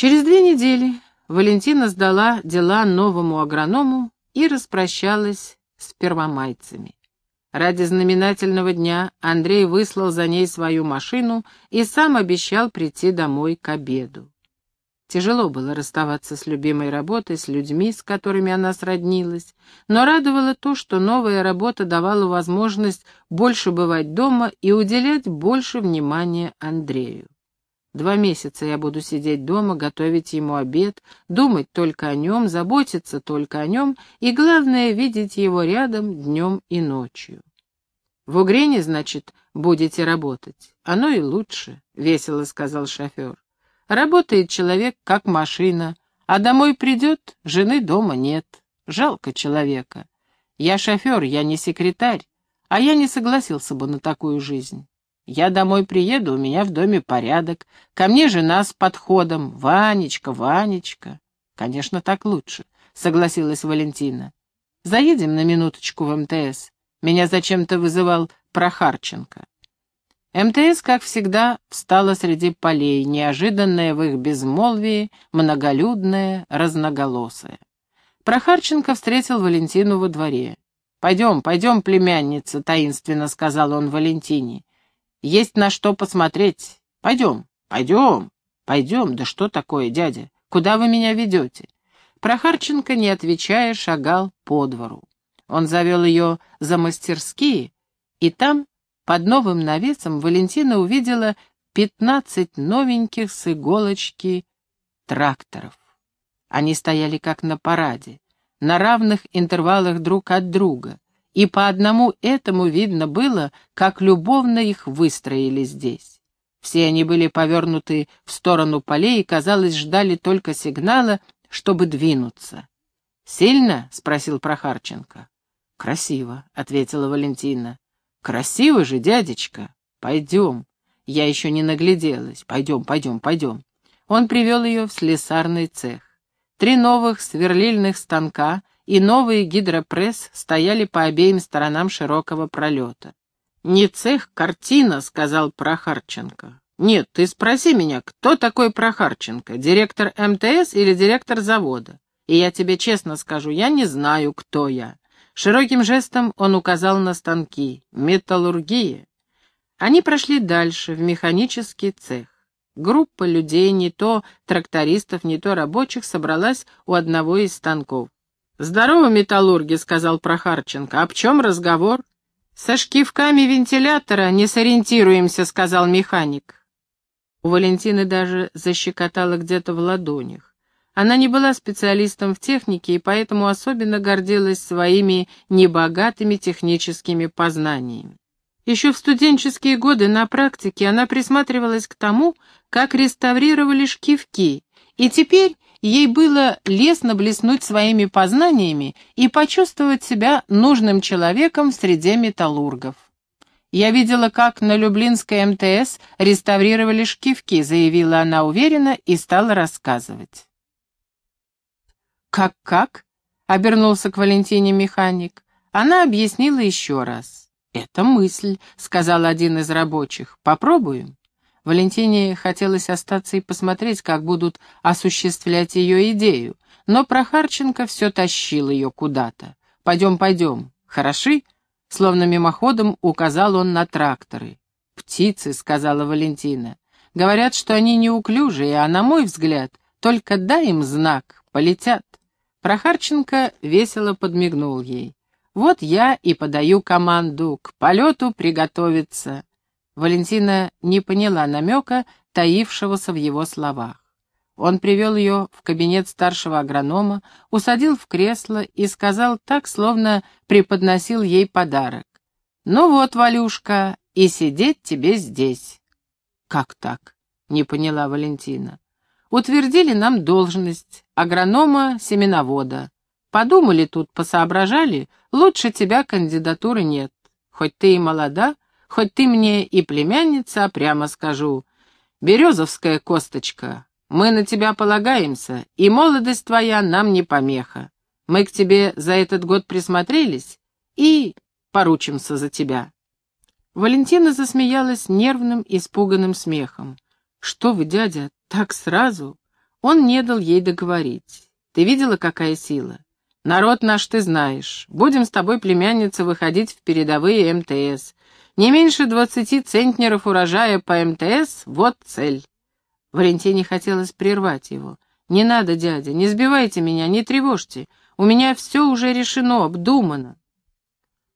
Через две недели Валентина сдала дела новому агроному и распрощалась с первомайцами. Ради знаменательного дня Андрей выслал за ней свою машину и сам обещал прийти домой к обеду. Тяжело было расставаться с любимой работой, с людьми, с которыми она сроднилась, но радовало то, что новая работа давала возможность больше бывать дома и уделять больше внимания Андрею. Два месяца я буду сидеть дома, готовить ему обед, думать только о нем, заботиться только о нем и, главное, видеть его рядом днем и ночью. «В Угрене, значит, будете работать? Оно и лучше», — весело сказал шофер. «Работает человек, как машина, а домой придет, жены дома нет. Жалко человека. Я шофер, я не секретарь, а я не согласился бы на такую жизнь. Я домой приеду, у меня в доме порядок. Ко мне жена с подходом. Ванечка, Ванечка. Конечно, так лучше, согласилась Валентина. Заедем на минуточку в МТС. Меня зачем-то вызывал Прохарченко. МТС, как всегда, встала среди полей, неожиданная в их безмолвии, многолюдная, разноголосая. Прохарченко встретил Валентину во дворе. «Пойдем, пойдем, племянница», — таинственно сказал он Валентине. Есть на что посмотреть. Пойдем, пойдем, пойдем. Да что такое, дядя? Куда вы меня ведете?» Прохарченко, не отвечая, шагал по двору. Он завел ее за мастерские, и там, под новым навесом, Валентина увидела пятнадцать новеньких с иголочки тракторов. Они стояли как на параде, на равных интервалах друг от друга и по одному этому видно было, как любовно их выстроили здесь. Все они были повернуты в сторону полей и, казалось, ждали только сигнала, чтобы двинуться. «Сильно?» — спросил Прохарченко. «Красиво», — ответила Валентина. «Красиво же, дядечка. Пойдем. Я еще не нагляделась. Пойдем, пойдем, пойдем». Он привел ее в слесарный цех. Три новых сверлильных станка и новый гидропресс стояли по обеим сторонам широкого пролета. «Не цех, картина», — сказал Прохарченко. «Нет, ты спроси меня, кто такой Прохарченко, директор МТС или директор завода? И я тебе честно скажу, я не знаю, кто я». Широким жестом он указал на станки. «Металлургия». Они прошли дальше, в механический цех. Группа людей, не то трактористов, не то рабочих, собралась у одного из станков. «Здорово, металлурги», — сказал Прохарченко. «А в чем разговор?» «Со шкивками вентилятора не сориентируемся», — сказал механик. У Валентины даже защекотало где-то в ладонях. Она не была специалистом в технике и поэтому особенно гордилась своими небогатыми техническими познаниями. Еще в студенческие годы на практике она присматривалась к тому, как реставрировали шкивки, и теперь ей было лестно блеснуть своими познаниями и почувствовать себя нужным человеком в среде металлургов. «Я видела, как на Люблинской МТС реставрировали шкивки», заявила она уверенно и стала рассказывать. «Как-как?» — обернулся к Валентине механик. Она объяснила еще раз. «Это мысль», — сказал один из рабочих. «Попробуем». Валентине хотелось остаться и посмотреть, как будут осуществлять ее идею, но Прохарченко все тащил ее куда-то. «Пойдем, пойдем. Хороши?» Словно мимоходом указал он на тракторы. «Птицы», — сказала Валентина. «Говорят, что они неуклюжие, а на мой взгляд, только дай им знак, полетят». Прохарченко весело подмигнул ей. «Вот я и подаю команду к полету приготовиться». Валентина не поняла намека, таившегося в его словах. Он привел ее в кабинет старшего агронома, усадил в кресло и сказал так, словно преподносил ей подарок. «Ну вот, Валюшка, и сидеть тебе здесь». «Как так?» — не поняла Валентина. «Утвердили нам должность агронома-семеновода. Подумали тут, посоображали, лучше тебя кандидатуры нет. Хоть ты и молода, Хоть ты мне и племянница, прямо скажу. Березовская косточка, мы на тебя полагаемся, и молодость твоя нам не помеха. Мы к тебе за этот год присмотрелись и поручимся за тебя». Валентина засмеялась нервным, испуганным смехом. «Что вы, дядя, так сразу? Он не дал ей договорить. «Ты видела, какая сила? Народ наш ты знаешь. Будем с тобой, племянница, выходить в передовые МТС. Не меньше двадцати центнеров урожая по МТС — вот цель». Валентине хотелось прервать его. «Не надо, дядя, не сбивайте меня, не тревожьте. У меня все уже решено, обдумано».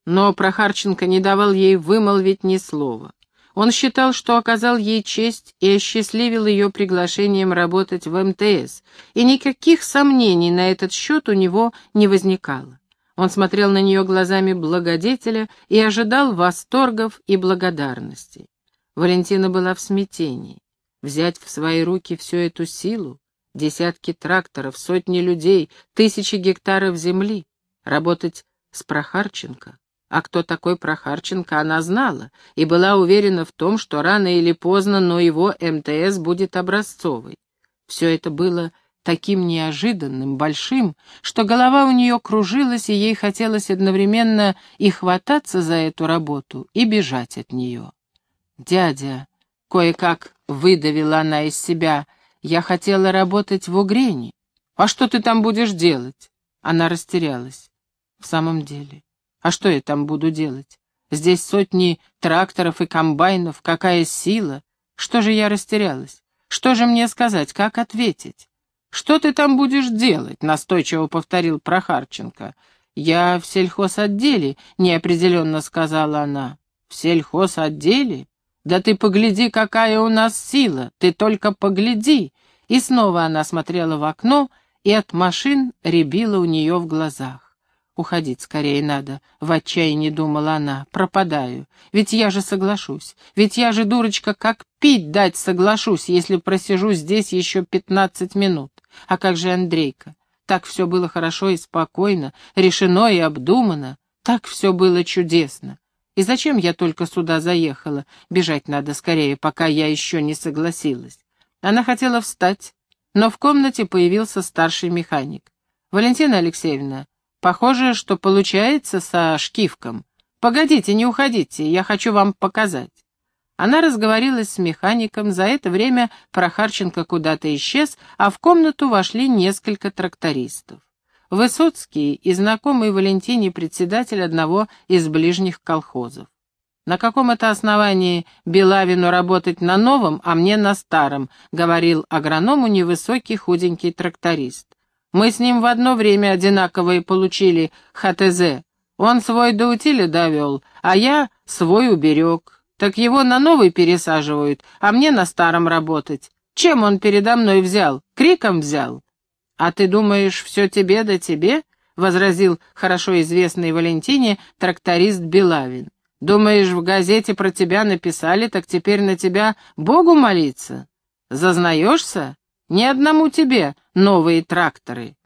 Но Прохарченко не давал ей вымолвить ни слова. Он считал, что оказал ей честь и осчастливил ее приглашением работать в МТС, и никаких сомнений на этот счет у него не возникало. Он смотрел на нее глазами благодетеля и ожидал восторгов и благодарности. Валентина была в смятении. Взять в свои руки всю эту силу, десятки тракторов, сотни людей, тысячи гектаров земли, работать с Прохарченко. А кто такой Прохарченко, она знала и была уверена в том, что рано или поздно, но его МТС будет образцовой. Все это было таким неожиданным, большим, что голова у нее кружилась, и ей хотелось одновременно и хвататься за эту работу, и бежать от нее. «Дядя», — кое-как выдавила она из себя, — я хотела работать в Угрене. А что ты там будешь делать? Она растерялась. В самом деле, а что я там буду делать? Здесь сотни тракторов и комбайнов, какая сила. Что же я растерялась? Что же мне сказать, как ответить? «Что ты там будешь делать?» — настойчиво повторил Прохарченко. «Я в сельхозотделе», — неопределенно сказала она. «В сельхозотделе? Да ты погляди, какая у нас сила! Ты только погляди!» И снова она смотрела в окно, и от машин рябило у нее в глазах. «Уходить скорее надо», — в отчаянии думала она. «Пропадаю. Ведь я же соглашусь. Ведь я же, дурочка, как пить дать соглашусь, если просижу здесь еще пятнадцать минут. А как же Андрейка? Так все было хорошо и спокойно, решено и обдумано. Так все было чудесно. И зачем я только сюда заехала? Бежать надо скорее, пока я еще не согласилась. Она хотела встать, но в комнате появился старший механик. «Валентина Алексеевна, похоже, что получается со шкивком. Погодите, не уходите, я хочу вам показать». Она разговорилась с механиком, за это время Прохарченко куда-то исчез, а в комнату вошли несколько трактористов. Высоцкий и знакомый Валентине председатель одного из ближних колхозов. «На каком это основании Белавину работать на новом, а мне на старом?» — говорил агроному невысокий худенький тракторист. «Мы с ним в одно время одинаковые получили ХТЗ. Он свой до утиля довел, а я свой уберег. Так его на новый пересаживают, а мне на старом работать. Чем он передо мной взял? Криком взял?» «А ты думаешь, все тебе да тебе?» — возразил хорошо известный Валентине тракторист Белавин. Думаешь, в газете про тебя написали, так теперь на тебя Богу молиться? Зазнаешься? Ни одному тебе новые тракторы.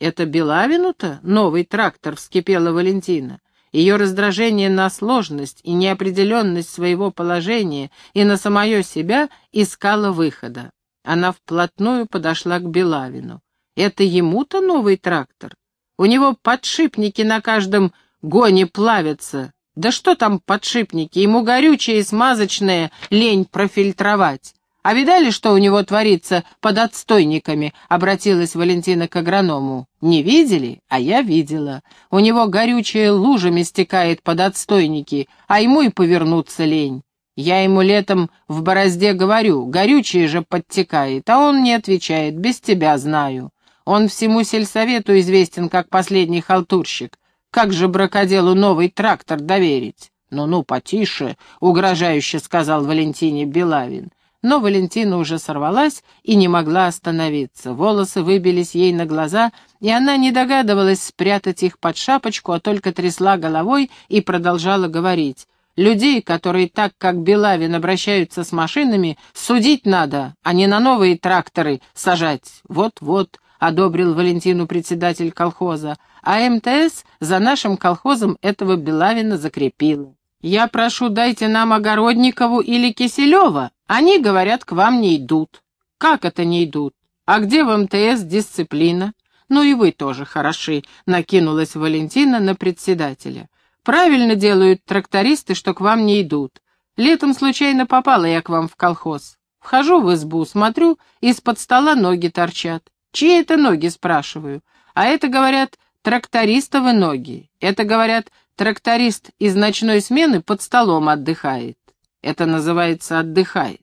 Это Белавину-то новый трактор, вскипела Валентина. Ее раздражение на сложность и неопределенность своего положения и на самое себя искала выхода. Она вплотную подошла к Белавину. Это ему-то новый трактор? У него подшипники на каждом гоне плавятся, да что там подшипники, ему горючее и смазочное лень профильтровать. А видали, что у него творится под отстойниками?» — обратилась Валентина к агроному. «Не видели? А я видела. У него горючее лужами стекает под отстойники, а ему и повернуться лень. Я ему летом в борозде говорю, горючее же подтекает, а он не отвечает, без тебя знаю. Он всему сельсовету известен как последний халтурщик. Как же бракоделу новый трактор доверить? «Ну-ну, потише», — угрожающе сказал Валентине Белавин. Но Валентина уже сорвалась и не могла остановиться. Волосы выбились ей на глаза, и она не догадывалась спрятать их под шапочку, а только трясла головой и продолжала говорить. «Людей, которые так, как Белавин, обращаются с машинами, судить надо, а не на новые тракторы сажать. Вот-вот», — одобрил Валентину председатель колхоза а МТС за нашим колхозом этого Белавина закрепила. Я прошу, дайте нам Огородникову или Киселева. Они, говорят, к вам не идут. Как это не идут? А где в МТС дисциплина? Ну и вы тоже хороши, накинулась Валентина на председателя. Правильно делают трактористы, что к вам не идут. Летом случайно попала я к вам в колхоз. Вхожу в избу, смотрю, из-под стола ноги торчат. Чьи это ноги, спрашиваю. А это, говорят, трактористовы ноги. Это, говорят, тракторист из ночной смены под столом отдыхает. Это называется «отдыхает».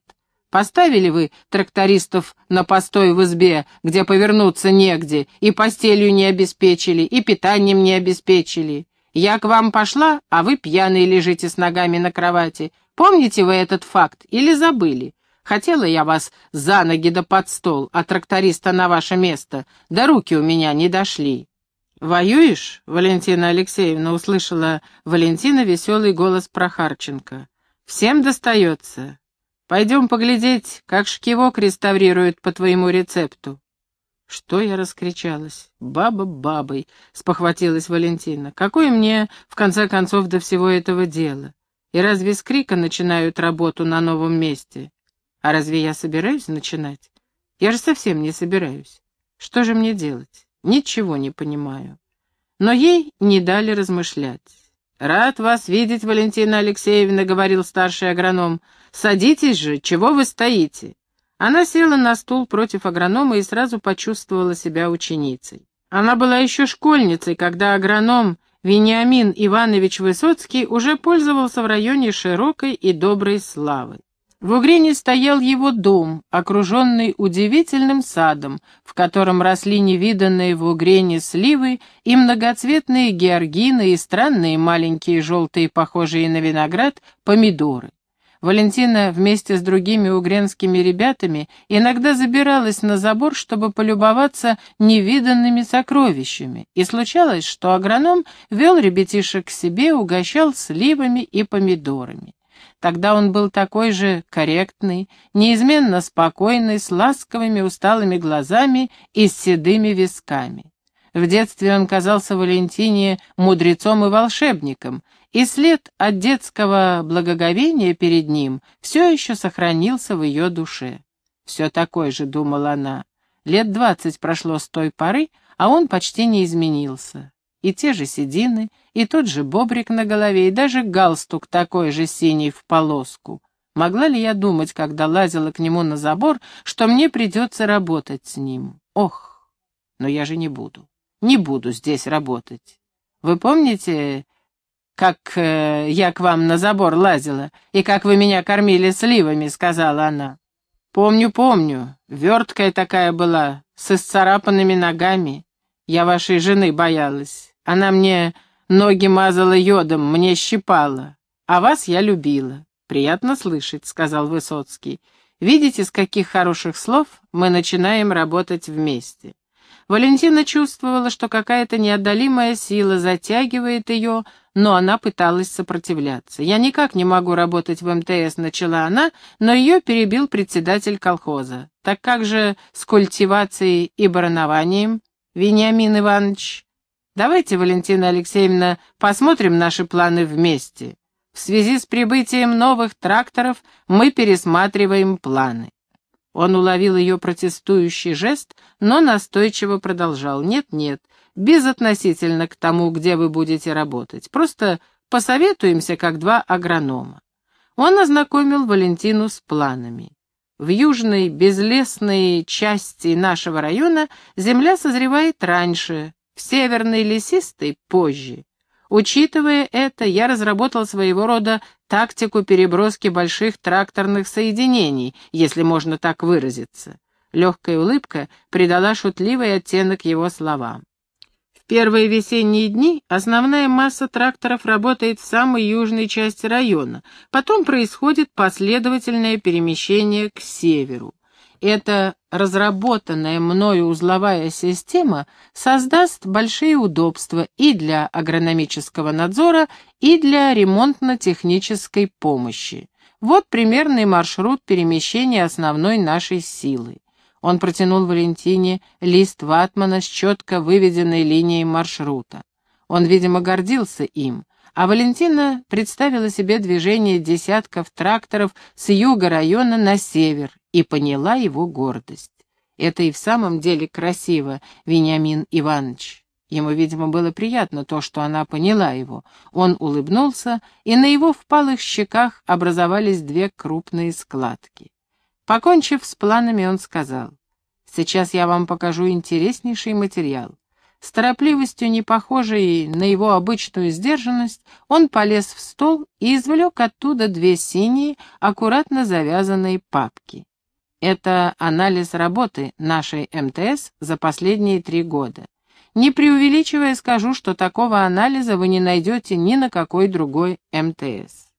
Поставили вы трактористов на постой в избе, где повернуться негде, и постелью не обеспечили, и питанием не обеспечили. Я к вам пошла, а вы пьяные лежите с ногами на кровати. Помните вы этот факт или забыли? Хотела я вас за ноги да под стол, а тракториста на ваше место, да руки у меня не дошли. «Воюешь?» — Валентина Алексеевна услышала Валентина веселый голос Прохарченко. «Всем достается. Пойдем поглядеть, как шкивок реставрируют по твоему рецепту». Что я раскричалась? «Баба бабой!» — спохватилась Валентина. «Какое мне, в конце концов, до всего этого дела? И разве с крика начинают работу на новом месте? А разве я собираюсь начинать? Я же совсем не собираюсь. Что же мне делать? Ничего не понимаю». Но ей не дали размышлять. «Рад вас видеть, Валентина Алексеевна», — говорил старший агроном. «Садитесь же, чего вы стоите?» Она села на стул против агронома и сразу почувствовала себя ученицей. Она была еще школьницей, когда агроном Вениамин Иванович Высоцкий уже пользовался в районе широкой и доброй славой. В Угрине стоял его дом, окруженный удивительным садом, в котором росли невиданные в Угрене сливы и многоцветные георгины и странные маленькие желтые, похожие на виноград, помидоры. Валентина вместе с другими угренскими ребятами иногда забиралась на забор, чтобы полюбоваться невиданными сокровищами, и случалось, что агроном вел ребятишек к себе, угощал сливами и помидорами. Тогда он был такой же корректный, неизменно спокойный, с ласковыми усталыми глазами и с седыми висками. В детстве он казался Валентине мудрецом и волшебником, и след от детского благоговения перед ним все еще сохранился в ее душе. Все такой же, думала она. Лет двадцать прошло с той поры, а он почти не изменился и те же седины, и тот же бобрик на голове, и даже галстук такой же синий в полоску. Могла ли я думать, когда лазила к нему на забор, что мне придется работать с ним? Ох, но я же не буду. Не буду здесь работать. Вы помните, как э, я к вам на забор лазила, и как вы меня кормили сливами?» — сказала она. «Помню, помню. Верткая такая была, с исцарапанными ногами. Я вашей жены боялась. Она мне ноги мазала йодом, мне щипала. А вас я любила. Приятно слышать, сказал Высоцкий. Видите, с каких хороших слов мы начинаем работать вместе. Валентина чувствовала, что какая-то неотдалимая сила затягивает ее, но она пыталась сопротивляться. «Я никак не могу работать в МТС», — начала она, но ее перебил председатель колхоза. «Так как же с культивацией и баронованием, Вениамин Иванович?» Давайте, Валентина Алексеевна, посмотрим наши планы вместе. В связи с прибытием новых тракторов мы пересматриваем планы. Он уловил ее протестующий жест, но настойчиво продолжал. Нет-нет, безотносительно к тому, где вы будете работать. Просто посоветуемся, как два агронома. Он ознакомил Валентину с планами. В южной безлесной части нашего района земля созревает раньше, в северной лесистой позже. Учитывая это, я разработал своего рода тактику переброски больших тракторных соединений, если можно так выразиться. Легкая улыбка придала шутливый оттенок его словам. В первые весенние дни основная масса тракторов работает в самой южной части района, потом происходит последовательное перемещение к северу эта разработанная мною узловая система создаст большие удобства и для агрономического надзора, и для ремонтно-технической помощи. Вот примерный маршрут перемещения основной нашей силы. Он протянул Валентине лист ватмана с четко выведенной линией маршрута. Он, видимо, гордился им, а Валентина представила себе движение десятков тракторов с юга района на север и поняла его гордость. Это и в самом деле красиво, Вениамин Иванович. Ему, видимо, было приятно то, что она поняла его. Он улыбнулся, и на его впалых щеках образовались две крупные складки. Покончив с планами, он сказал, «Сейчас я вам покажу интереснейший материал». С торопливостью, не похожей на его обычную сдержанность, он полез в стол и извлек оттуда две синие, аккуратно завязанные папки. Это анализ работы нашей МТС за последние три года. Не преувеличивая, скажу, что такого анализа вы не найдете ни на какой другой МТС.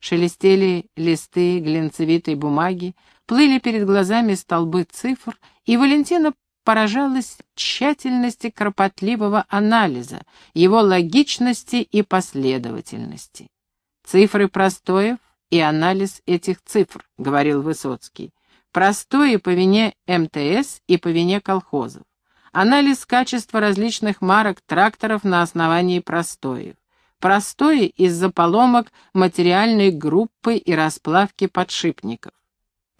Шелестели листы глинцевитой бумаги, плыли перед глазами столбы цифр, и Валентина поражалась тщательности кропотливого анализа, его логичности и последовательности. «Цифры простоев и анализ этих цифр», — говорил Высоцкий. «Простое по вине МТС и по вине колхозов. Анализ качества различных марок тракторов на основании простоев. Простое из-за поломок материальной группы и расплавки подшипников.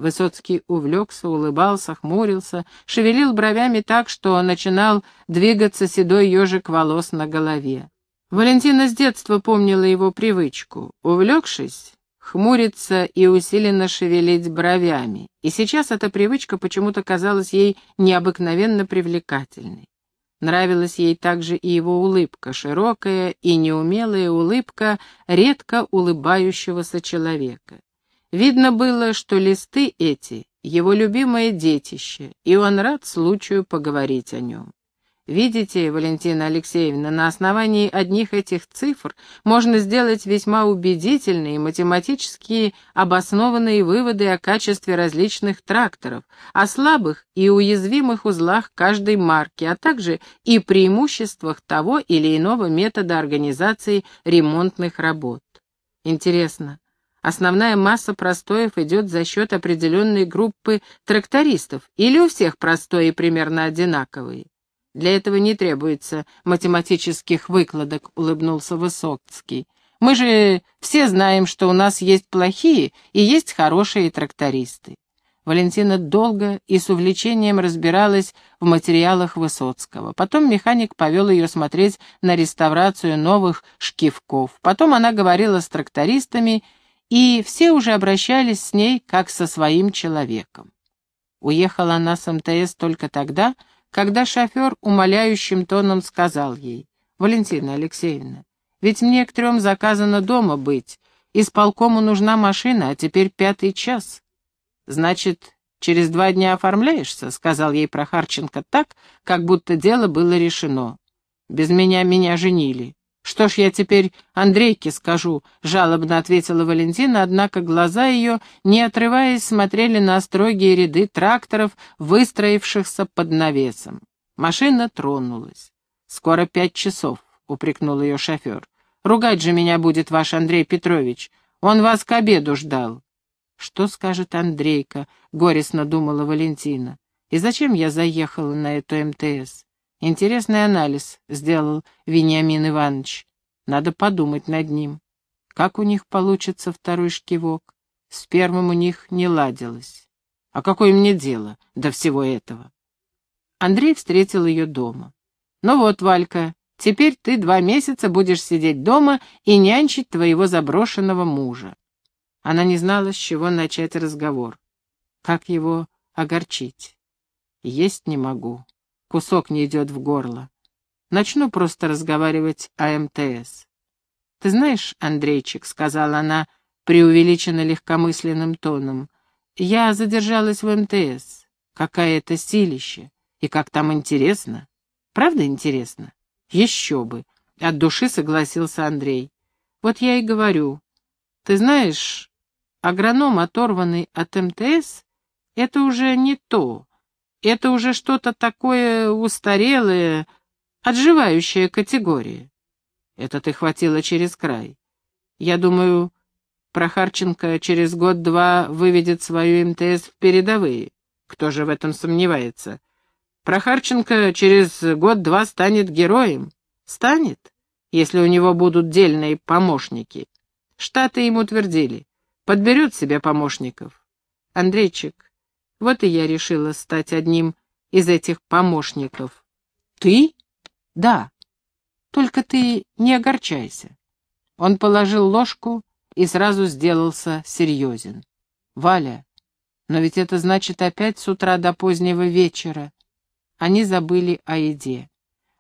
Высоцкий увлекся, улыбался, хмурился, шевелил бровями так, что начинал двигаться седой ежик волос на голове. Валентина с детства помнила его привычку. Увлекшись, хмуриться и усиленно шевелить бровями, и сейчас эта привычка почему-то казалась ей необыкновенно привлекательной. Нравилась ей также и его улыбка, широкая и неумелая улыбка редко улыбающегося человека. Видно было, что листы эти — его любимое детище, и он рад случаю поговорить о нем. Видите, Валентина Алексеевна, на основании одних этих цифр можно сделать весьма убедительные математически обоснованные выводы о качестве различных тракторов, о слабых и уязвимых узлах каждой марки, а также и преимуществах того или иного метода организации ремонтных работ. Интересно, Основная масса простоев идет за счет определенной группы трактористов, или у всех простои примерно одинаковые. Для этого не требуется математических выкладок, улыбнулся Высоцкий. Мы же все знаем, что у нас есть плохие и есть хорошие трактористы. Валентина долго и с увлечением разбиралась в материалах Высоцкого. Потом механик повел ее смотреть на реставрацию новых шкивков. Потом она говорила с трактористами и все уже обращались с ней как со своим человеком. Уехала она с МТС только тогда, когда шофер умоляющим тоном сказал ей, «Валентина Алексеевна, ведь мне к трем заказано дома быть, исполкому нужна машина, а теперь пятый час». «Значит, через два дня оформляешься?» — сказал ей Прохарченко так, как будто дело было решено. «Без меня меня женили. «Что ж я теперь Андрейке скажу?» — жалобно ответила Валентина, однако глаза ее, не отрываясь, смотрели на строгие ряды тракторов, выстроившихся под навесом. Машина тронулась. «Скоро пять часов», — упрекнул ее шофер. «Ругать же меня будет ваш Андрей Петрович. Он вас к обеду ждал». «Что скажет Андрейка?» — горестно думала Валентина. «И зачем я заехала на эту МТС? Интересный анализ сделал Вениамин Иванович. Надо подумать над ним. Как у них получится второй шкивок? С первым у них не ладилось. А какое мне дело до всего этого? Андрей встретил ее дома. «Ну вот, Валька, теперь ты два месяца будешь сидеть дома и нянчить твоего заброшенного мужа». Она не знала, с чего начать разговор. Как его огорчить? Есть не могу кусок не идет в горло. Начну просто разговаривать о МТС. «Ты знаешь, Андрейчик», — сказала она преувеличенно легкомысленным тоном, — «я задержалась в МТС. Какая это силище! И как там интересно! Правда интересно? Еще бы!» — от души согласился Андрей. «Вот я и говорю. Ты знаешь, агроном, оторванный от МТС, это уже не то, это уже что-то такое устарелое, отживающая категория. Это ты хватило через край. Я думаю, Прохарченко через год-два выведет свою МТС в передовые. Кто же в этом сомневается? Прохарченко через год-два станет героем. Станет, если у него будут дельные помощники. Штаты ему твердили. Подберет себе помощников. Андрейчик, вот и я решила стать одним из этих помощников. Ты? Да. Только ты не огорчайся. Он положил ложку и сразу сделался серьезен. Валя, Но ведь это значит опять с утра до позднего вечера. Они забыли о еде.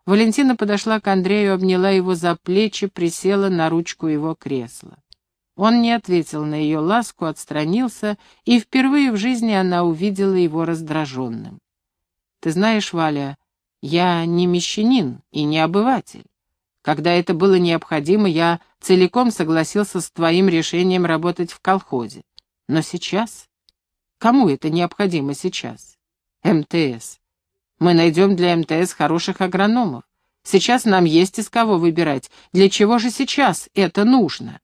Валентина подошла к Андрею, обняла его за плечи, присела на ручку его кресла. Он не ответил на ее ласку, отстранился, и впервые в жизни она увидела его раздраженным. «Ты знаешь, Валя, я не мещанин и не обыватель. Когда это было необходимо, я целиком согласился с твоим решением работать в колхозе. Но сейчас? Кому это необходимо сейчас? МТС. Мы найдем для МТС хороших агрономов. Сейчас нам есть из кого выбирать. Для чего же сейчас это нужно?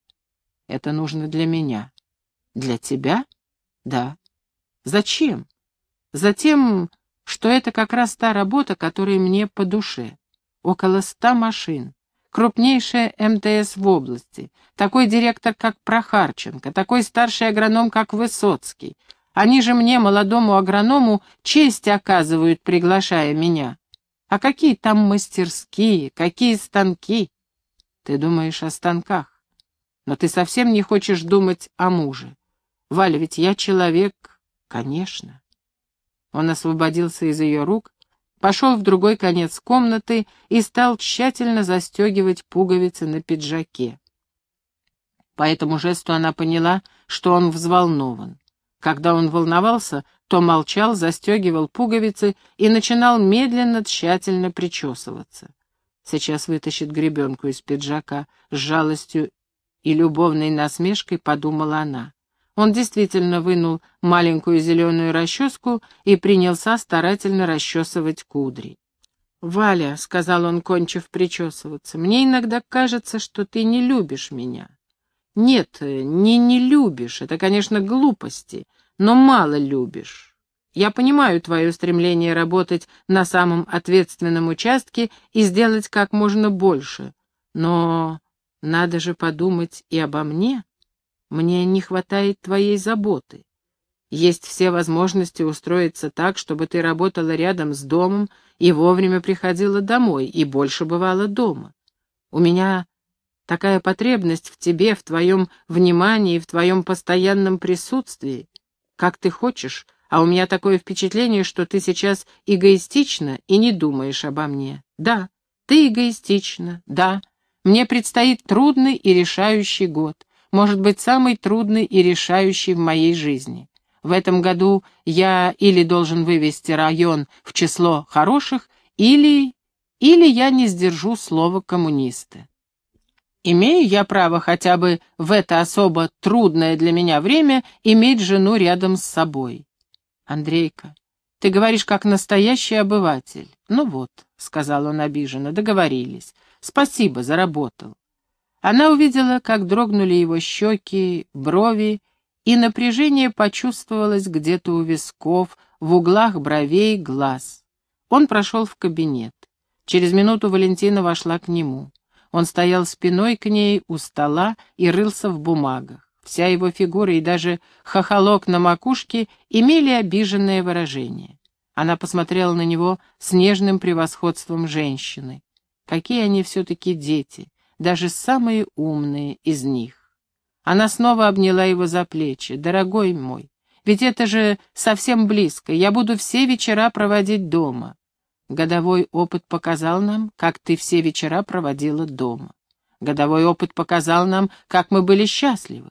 Это нужно для меня. Для тебя? Да. Зачем? Затем, что это как раз та работа, которая мне по душе. Около ста машин крупнейшая МТС в области, такой директор, как Прохарченко, такой старший агроном, как Высоцкий. Они же мне, молодому агроному, честь оказывают, приглашая меня. А какие там мастерские, какие станки? Ты думаешь о станках, но ты совсем не хочешь думать о муже. Валя, ведь я человек, конечно. Он освободился из ее рук пошел в другой конец комнаты и стал тщательно застегивать пуговицы на пиджаке. По этому жесту она поняла, что он взволнован. Когда он волновался, то молчал, застегивал пуговицы и начинал медленно, тщательно причесываться. Сейчас вытащит гребенку из пиджака, с жалостью и любовной насмешкой подумала она. Он действительно вынул маленькую зеленую расческу и принялся старательно расчесывать кудри. «Валя», — сказал он, кончив причесываться, — «мне иногда кажется, что ты не любишь меня». «Нет, не не любишь, это, конечно, глупости, но мало любишь. Я понимаю твое стремление работать на самом ответственном участке и сделать как можно больше, но надо же подумать и обо мне». Мне не хватает твоей заботы. Есть все возможности устроиться так, чтобы ты работала рядом с домом и вовремя приходила домой, и больше бывала дома. У меня такая потребность в тебе, в твоем внимании, в твоем постоянном присутствии. Как ты хочешь, а у меня такое впечатление, что ты сейчас эгоистична и не думаешь обо мне. Да, ты эгоистична, да. Мне предстоит трудный и решающий год может быть самый трудный и решающий в моей жизни. В этом году я или должен вывести район в число хороших, или... или я не сдержу слово коммуниста. Имею я право хотя бы в это особо трудное для меня время иметь жену рядом с собой. Андрейка, ты говоришь как настоящий обыватель. Ну вот, — сказал он обиженно, — договорились. Спасибо, заработал. Она увидела, как дрогнули его щеки, брови, и напряжение почувствовалось где-то у висков, в углах бровей, глаз. Он прошел в кабинет. Через минуту Валентина вошла к нему. Он стоял спиной к ней у стола и рылся в бумагах. Вся его фигура и даже хохолок на макушке имели обиженное выражение. Она посмотрела на него с нежным превосходством женщины. Какие они все-таки дети, даже самые умные из них. Она снова обняла его за плечи. «Дорогой мой, ведь это же совсем близко, я буду все вечера проводить дома». Годовой опыт показал нам, как ты все вечера проводила дома. Годовой опыт показал нам, как мы были счастливы.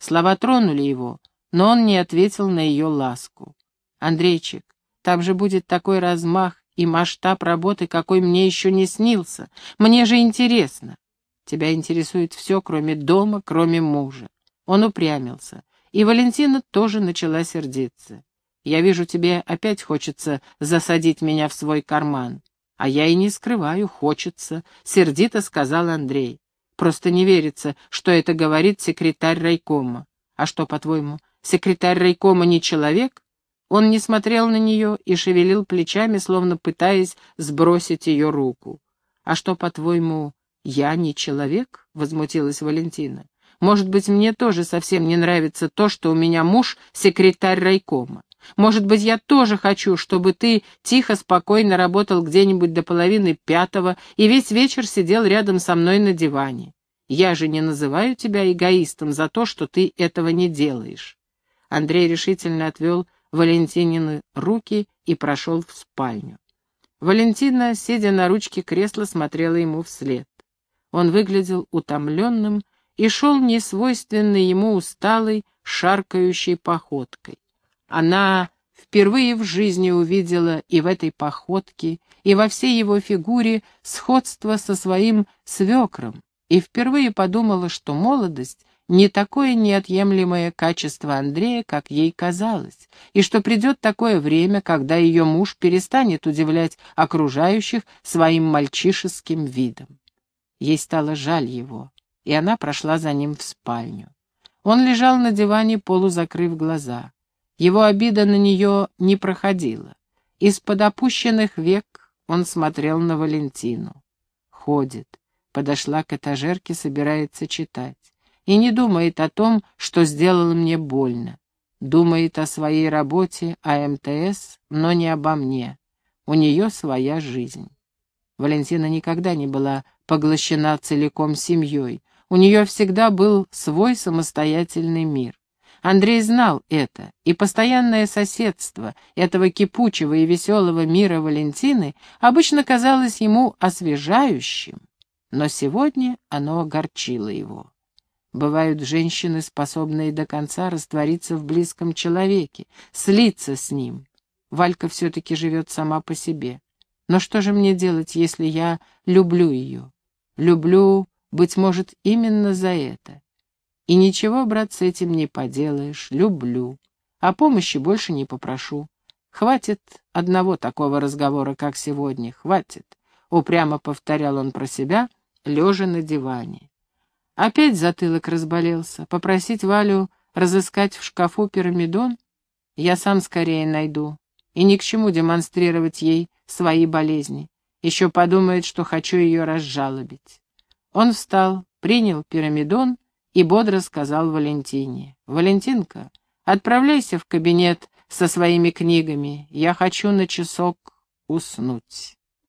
Слова тронули его, но он не ответил на ее ласку. «Андрейчик, там же будет такой размах и масштаб работы, какой мне еще не снился. Мне же интересно. Тебя интересует все, кроме дома, кроме мужа. Он упрямился. И Валентина тоже начала сердиться. Я вижу, тебе опять хочется засадить меня в свой карман. А я и не скрываю, хочется, — сердито сказал Андрей. Просто не верится, что это говорит секретарь райкома. А что, по-твоему, секретарь райкома не человек? Он не смотрел на нее и шевелил плечами, словно пытаясь сбросить ее руку. А что, по-твоему, «Я не человек?» — возмутилась Валентина. «Может быть, мне тоже совсем не нравится то, что у меня муж — секретарь райкома. Может быть, я тоже хочу, чтобы ты тихо, спокойно работал где-нибудь до половины пятого и весь вечер сидел рядом со мной на диване. Я же не называю тебя эгоистом за то, что ты этого не делаешь». Андрей решительно отвел Валентинины руки и прошел в спальню. Валентина, сидя на ручке кресла, смотрела ему вслед. Он выглядел утомленным и шел несвойственной ему усталой, шаркающей походкой. Она впервые в жизни увидела и в этой походке, и во всей его фигуре сходство со своим свекром, и впервые подумала, что молодость не такое неотъемлемое качество Андрея, как ей казалось, и что придет такое время, когда ее муж перестанет удивлять окружающих своим мальчишеским видом. Ей стало жаль его, и она прошла за ним в спальню. Он лежал на диване, полузакрыв глаза. Его обида на нее не проходила. Из-под опущенных век он смотрел на Валентину. Ходит, подошла к этажерке, собирается читать и не думает о том, что сделало мне больно. Думает о своей работе, о МТС, но не обо мне. У нее своя жизнь. Валентина никогда не была поглощена целиком семьей. У нее всегда был свой самостоятельный мир. Андрей знал это, и постоянное соседство этого кипучего и веселого мира Валентины обычно казалось ему освежающим, но сегодня оно огорчило его. Бывают женщины, способные до конца раствориться в близком человеке, слиться с ним. Валька все-таки живет сама по себе. Но что же мне делать, если я люблю ее? Люблю, быть может, именно за это. И ничего, брат, с этим не поделаешь. Люблю. А помощи больше не попрошу. Хватит одного такого разговора, как сегодня. Хватит. Упрямо повторял он про себя, лежа на диване. Опять затылок разболелся. Попросить Валю разыскать в шкафу пирамидон? Я сам скорее найду. И ни к чему демонстрировать ей свои болезни. Еще подумает, что хочу ее разжалобить. Он встал, принял пирамидон и бодро сказал Валентине. «Валентинка, отправляйся в кабинет со своими книгами. Я хочу на часок уснуть».